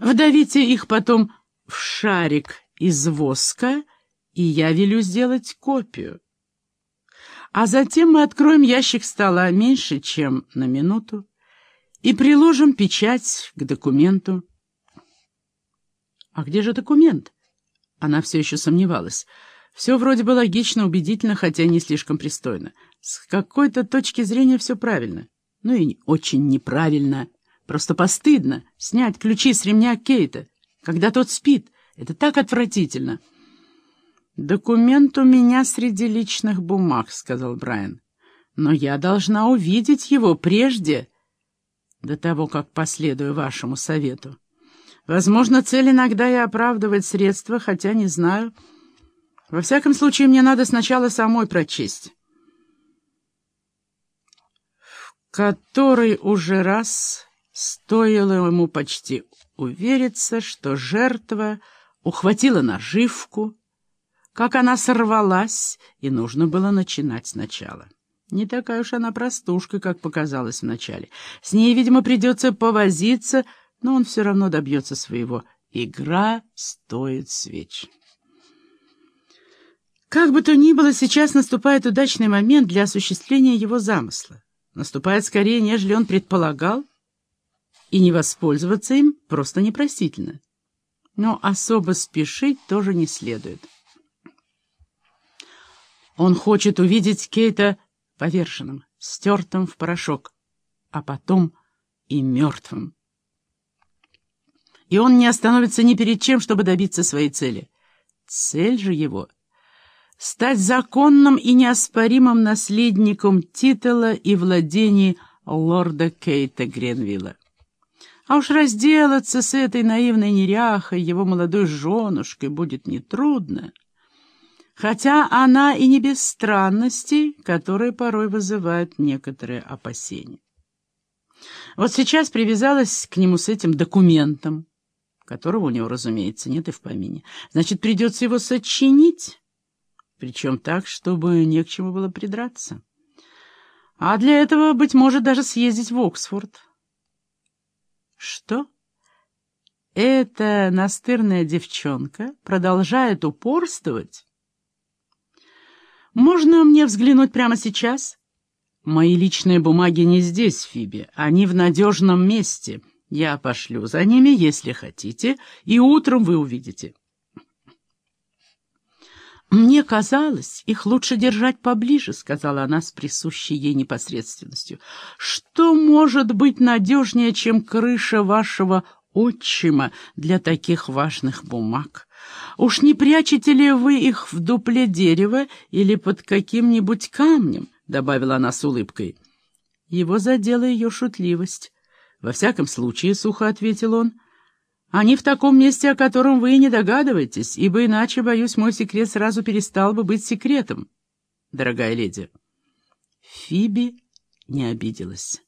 Вдавите их потом в шарик из воска, и я велю сделать копию. А затем мы откроем ящик стола меньше, чем на минуту, и приложим печать к документу. А где же документ? Она все еще сомневалась. Все вроде бы логично, убедительно, хотя не слишком пристойно. С какой-то точки зрения все правильно. Ну и очень неправильно. Просто постыдно снять ключи с ремня Кейта, когда тот спит. Это так отвратительно. «Документ у меня среди личных бумаг», — сказал Брайан. «Но я должна увидеть его прежде, до того, как последую вашему совету. Возможно, цель иногда и оправдывает средства, хотя не знаю. Во всяком случае, мне надо сначала самой прочесть». В который уже раз стоило ему почти увериться, что жертва ухватила наживку, как она сорвалась, и нужно было начинать сначала. Не такая уж она простушка, как показалось вначале. С ней, видимо, придется повозиться, но он все равно добьется своего. Игра стоит свеч. Как бы то ни было, сейчас наступает удачный момент для осуществления его замысла. Наступает скорее, нежели он предполагал, и не воспользоваться им просто непростительно. Но особо спешить тоже не следует. Он хочет увидеть Кейта поверженным, стертым в порошок, а потом и мертвым. И он не остановится ни перед чем, чтобы добиться своей цели. Цель же его — стать законным и неоспоримым наследником титула и владений лорда Кейта Гренвилла. А уж разделаться с этой наивной неряхой, его молодой женушкой, будет нетрудно, хотя она и не без странностей, которые порой вызывают некоторые опасения. Вот сейчас привязалась к нему с этим документом, которого у него, разумеется, нет и в помине. Значит, придется его сочинить, причем так, чтобы не к чему было придраться. А для этого, быть может, даже съездить в Оксфорд. Что? Эта настырная девчонка продолжает упорствовать? Можно мне взглянуть прямо сейчас? Мои личные бумаги не здесь, Фиби. Они в надежном месте. Я пошлю за ними, если хотите, и утром вы увидите. «Мне казалось, их лучше держать поближе», — сказала она с присущей ей непосредственностью. «Что может быть надежнее, чем крыша вашего отчима для таких важных бумаг? Уж не прячете ли вы их в дупле дерева или под каким-нибудь камнем?» — добавила она с улыбкой. Его задела ее шутливость. «Во всяком случае», — сухо ответил он, — они в таком месте, о котором вы и не догадываетесь, ибо иначе, боюсь, мой секрет сразу перестал бы быть секретом, дорогая леди. Фиби не обиделась.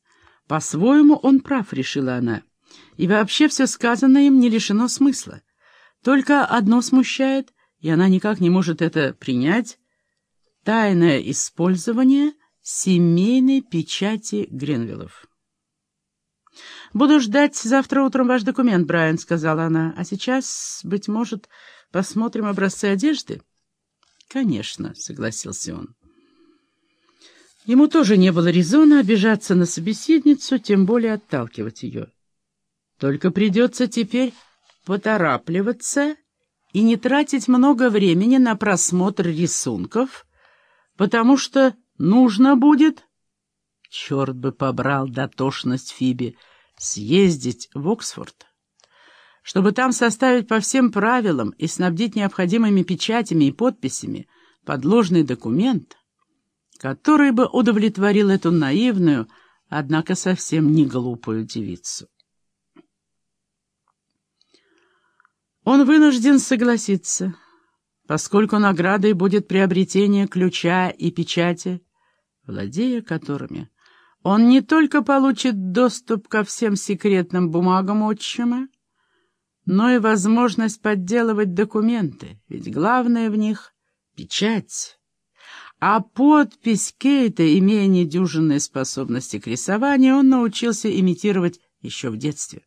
По-своему он прав, решила она. И вообще все сказанное им не лишено смысла. Только одно смущает, и она никак не может это принять — тайное использование семейной печати Гренвиллов. «Буду ждать завтра утром ваш документ, Брайан», — сказала она. «А сейчас, быть может, посмотрим образцы одежды?» «Конечно», — согласился он. Ему тоже не было резона обижаться на собеседницу, тем более отталкивать ее. Только придется теперь поторапливаться и не тратить много времени на просмотр рисунков, потому что нужно будет... Черт бы побрал дотошность Фиби — съездить в Оксфорд, чтобы там составить по всем правилам и снабдить необходимыми печатями и подписями подложный документ, который бы удовлетворил эту наивную, однако совсем не глупую девицу. Он вынужден согласиться, поскольку наградой будет приобретение ключа и печати, владея которыми он не только получит доступ ко всем секретным бумагам отчима, но и возможность подделывать документы, ведь главное в них — печать. А подпись Кейта, имея недюжинные способности к рисованию, он научился имитировать еще в детстве.